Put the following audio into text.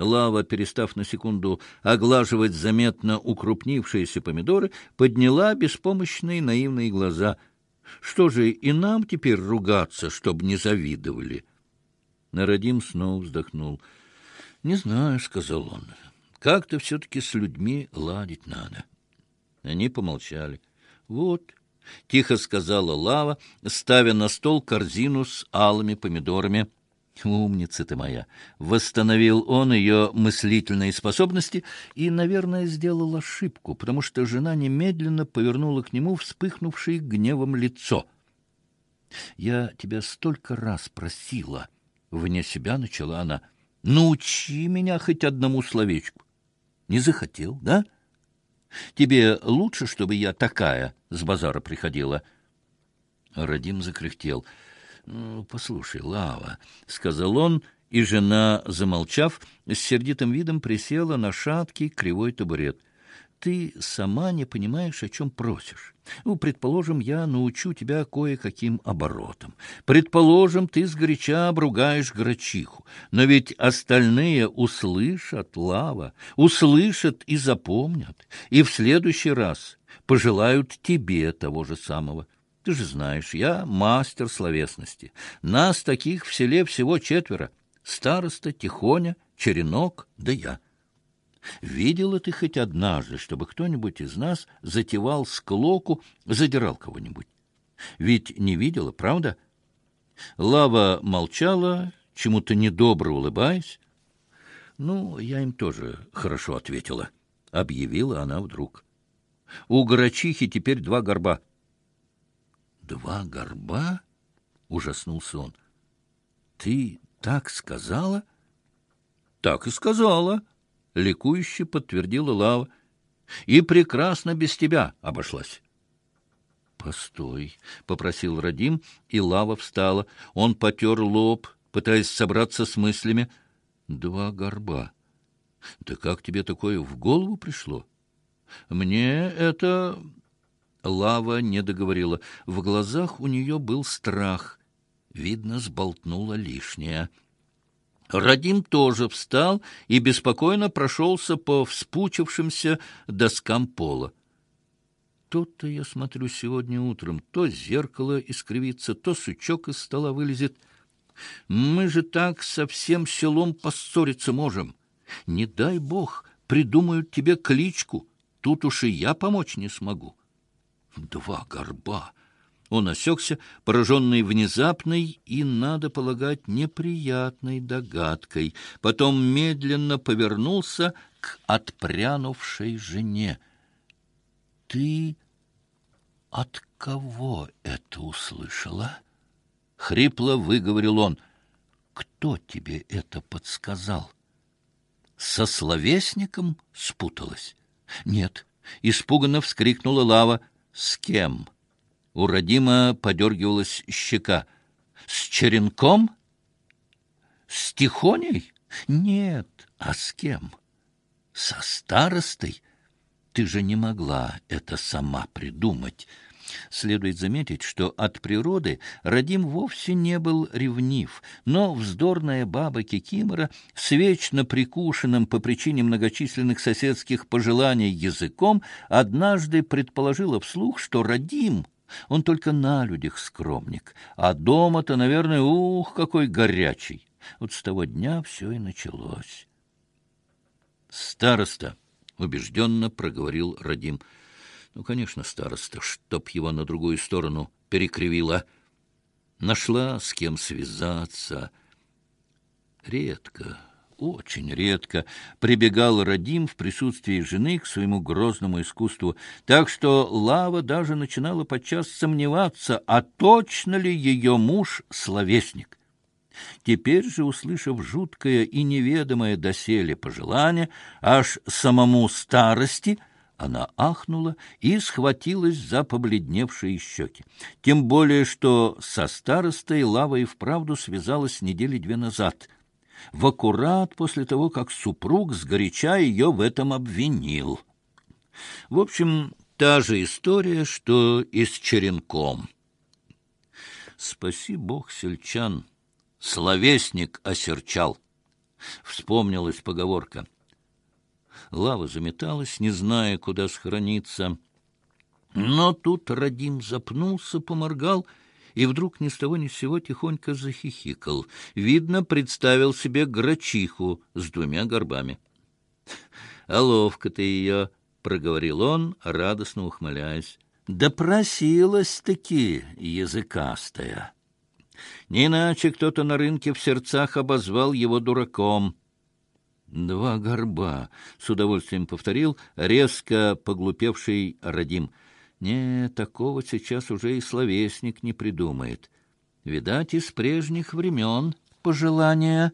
Лава, перестав на секунду оглаживать заметно укрупнившиеся помидоры, подняла беспомощные наивные глаза. Что же, и нам теперь ругаться, чтобы не завидовали? Народим снова вздохнул. — Не знаю, — сказал он. — Как-то все-таки с людьми ладить надо. Они помолчали. — Вот, — тихо сказала Лава, ставя на стол корзину с алыми помидорами. «Умница ты моя!» Восстановил он ее мыслительные способности и, наверное, сделал ошибку, потому что жена немедленно повернула к нему вспыхнувшее гневом лицо. «Я тебя столько раз просила!» — вне себя начала она. «Научи меня хоть одному словечку!» «Не захотел, да?» Тебе лучше, чтобы я такая с базара приходила?» Радим закряхтел. «Ну, послушай, Лава», — сказал он, и жена, замолчав, с сердитым видом присела на шаткий кривой табурет — ты сама не понимаешь, о чем просишь. Ну, предположим, я научу тебя кое-каким оборотам. Предположим, ты сгоряча обругаешь грачиху. Но ведь остальные услышат, Лава, услышат и запомнят, и в следующий раз пожелают тебе того же самого. Ты же знаешь, я мастер словесности. Нас таких в селе всего четверо. Староста, Тихоня, Черенок, да я. Видела ты хоть однажды, чтобы кто-нибудь из нас затевал склоку, задирал кого-нибудь? Ведь не видела, правда? Лава молчала, чему-то недобро улыбаясь. Ну, я им тоже хорошо ответила, — объявила она вдруг. У грачихи теперь два горба. Два горба? — ужаснулся он. Ты так сказала? Так и сказала. — ликующе подтвердила Лава. — И прекрасно без тебя обошлась. — Постой, — попросил Радим, и Лава встала. Он потер лоб, пытаясь собраться с мыслями. — Два горба. Да как тебе такое в голову пришло? Мне это... Лава не договорила. В глазах у нее был страх. Видно, сболтнула лишнее. Радим тоже встал и беспокойно прошелся по вспучившимся доскам пола. Тут-то я смотрю сегодня утром, то зеркало искривится, то сучок из стола вылезет. Мы же так со всем селом поссориться можем. Не дай бог, придумают тебе кличку, тут уж и я помочь не смогу. Два горба! Он осекся, пораженный внезапной и, надо полагать, неприятной догадкой. Потом медленно повернулся к отпрянувшей жене. — Ты от кого это услышала? — хрипло выговорил он. — Кто тебе это подсказал? — Со словесником спуталась? — Нет. — испуганно вскрикнула Лава. — С кем? — у Родима подергивалась щека. «С черенком? С тихоней? Нет, а с кем? Со старостой? Ты же не могла это сама придумать». Следует заметить, что от природы Радим вовсе не был ревнив, но вздорная баба Кикимора с вечно прикушенным по причине многочисленных соседских пожеланий языком однажды предположила вслух, что Радим он только на людях скромник, а дома-то, наверное, ух, какой горячий. Вот с того дня все и началось. «Староста!» — убежденно проговорил Радим. «Ну, конечно, староста, чтоб его на другую сторону перекривила. Нашла с кем связаться. Редко, очень редко прибегал Радим в присутствии жены к своему грозному искусству, так что Лава даже начинала подчас сомневаться, а точно ли ее муж словесник. Теперь же, услышав жуткое и неведомое доселе пожелание, аж самому старости, она ахнула и схватилась за побледневшие щеки. Тем более, что со старостой Лава и вправду связалась недели две назад — в аккурат после того, как супруг сгоряча ее в этом обвинил. В общем, та же история, что и с черенком. Спаси бог сельчан, словесник осерчал. Вспомнилась поговорка. Лава заметалась, не зная, куда схорониться. Но тут Радим запнулся, поморгал и вдруг ни с того ни с сего тихонько захихикал. Видно, представил себе грачиху с двумя горбами. — А ловко ты ее, — проговорил он, радостно ухмыляясь. — Допросилась-таки языкастая. Не иначе кто-то на рынке в сердцах обозвал его дураком. «Два горба», — с удовольствием повторил резко поглупевший Радим. «Не, такого сейчас уже и словесник не придумает. Видать, из прежних времен пожелания...»